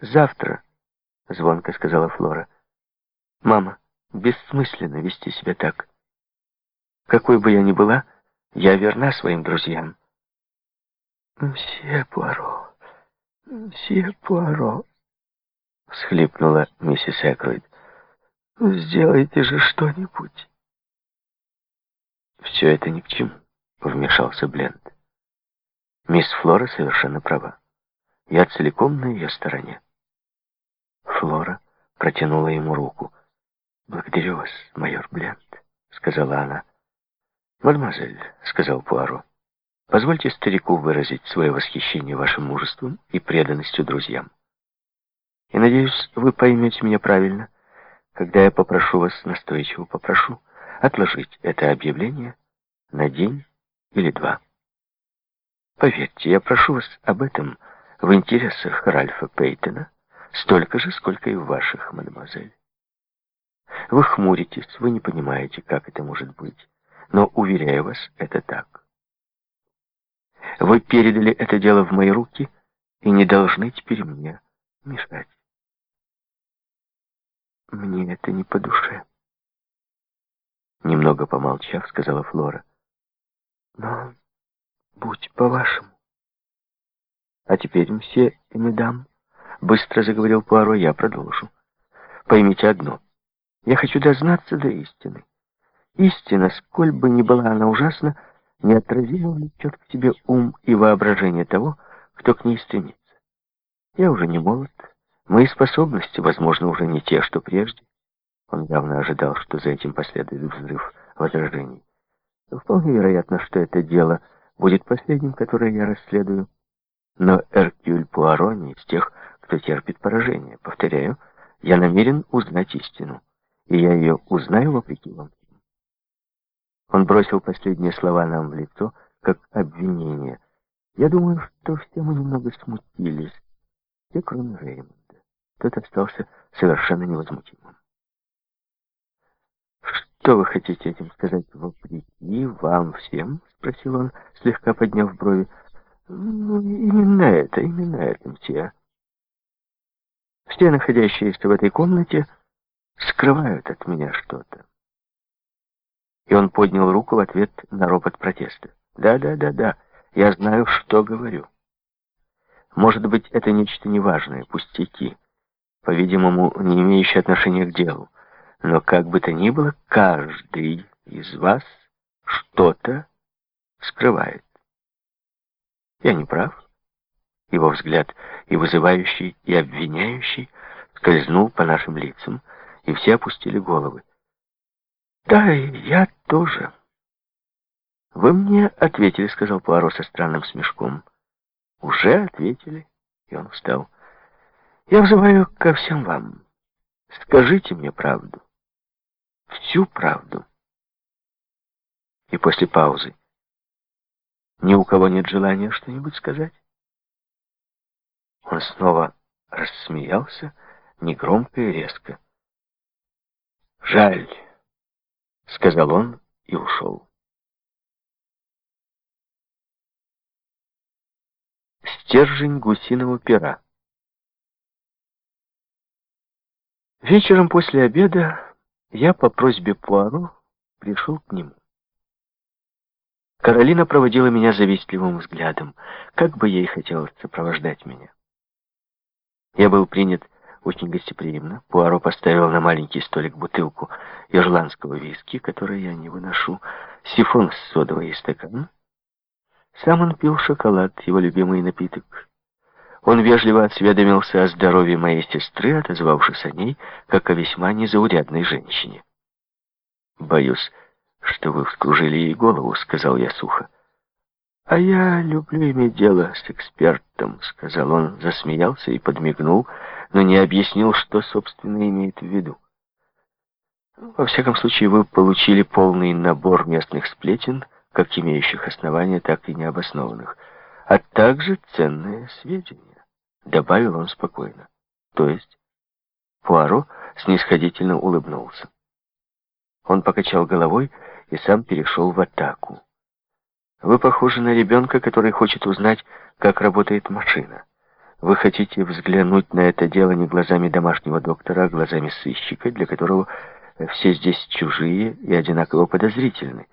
«Завтра», — звонко сказала Флора. «Мама, бессмысленно вести себя так. Какой бы я ни была, я верна своим друзьям». «Мсье Пуаро, мсье Пуаро», — всхлипнула миссис Экройд. «Сделайте же что-нибудь». «Все это ни к чему», — вмешался Бленд. «Мисс Флора совершенно права. Я целиком на ее стороне». Флора протянула ему руку. «Благодарю вас, майор Бленд», — сказала она. «Мадемуазель», — сказал Пуаро, — «позвольте старику выразить свое восхищение вашим мужеством и преданностью друзьям. И, надеюсь, вы поймете меня правильно, когда я попрошу вас, настойчиво попрошу, отложить это объявление на день или два. Поверьте, я прошу вас об этом в интересах Ральфа Пейтона столько же, сколько и в ваших, мадемуазель. Вы хмуритесь, вы не понимаете, как это может быть, но, уверяю вас, это так. Вы передали это дело в мои руки и не должны теперь мне мешать. Мне это не по душе. Немного помолчав, сказала Флора. Но будь по-вашему. А теперь, мсье и медам, быстро заговорил Пуаро, я продолжу. Поймите одно. Я хочу дознаться до истины. Истина, сколь бы ни была она ужасна, неотразимо влечет к себе ум и воображение того, кто к ней стремится. Я уже не молод, мои способности, возможно, уже не те, что прежде. Он явно ожидал, что за этим последует взрыв возражений. Вполне вероятно, что это дело будет последним, которое я расследую. Но Эркюль Пуаро не из тех, кто терпит поражение. Повторяю, я намерен узнать истину, и я ее узнаю вопреки вам. Он бросил последние слова нам в лицо, как обвинение. Я думаю, что все мы немного смутились, все кроме Реймонда. Тот остался совершенно невозмутимым. «Что вы хотите этим сказать вопреки вам всем?» — спросил он, слегка подняв брови. «Ну, именно это, именно это, мсье. Все находящиеся в этой комнате скрывают от меня что-то». И он поднял руку в ответ на ропот протеста. «Да, да, да, да, я знаю, что говорю. Может быть, это нечто неважное, пустяки, по-видимому, не имеющие отношения к делу. Но как бы то ни было, каждый из вас что-то скрывает. Я не прав? Его взгляд и вызывающий, и обвиняющий скользнул по нашим лицам, и все опустили головы. Да, и я тоже. Вы мне ответили, сказал Пуаро со странным смешком. Уже ответили, и он встал. Я взываю ко всем вам. Скажите мне правду всю правду. И после паузы. Ни у кого нет желания что-нибудь сказать? Он снова рассмеялся, негромко и резко. «Жаль», — сказал он и ушел. Стержень гусиного пера. Вечером после обеда я по просьбе Пуаро пришел к нему. Каролина проводила меня завистливым взглядом, как бы ей хотелось сопровождать меня. Я был принят очень гостеприимно. Пуаро поставил на маленький столик бутылку ирландского виски, который я не выношу, сифон с содовой и стакан. Сам он пил шоколад, его любимый напиток. Он вежливо осведомился о здоровье моей сестры, отозвавшись о ней, как о весьма незаурядной женщине. «Боюсь, что вы вскружили ей голову», — сказал я сухо. «А я люблю иметь дело с экспертом», — сказал он, засмеялся и подмигнул, но не объяснил, что, собственно, имеет в виду. «Во всяком случае, вы получили полный набор местных сплетен, как имеющих основания, так и необоснованных, а также ценные сведения» добавил он спокойно. То есть? Пуаро снисходительно улыбнулся. Он покачал головой и сам перешел в атаку. Вы похожи на ребенка, который хочет узнать, как работает машина. Вы хотите взглянуть на это дело не глазами домашнего доктора, а глазами сыщика, для которого все здесь чужие и одинаково подозрительны.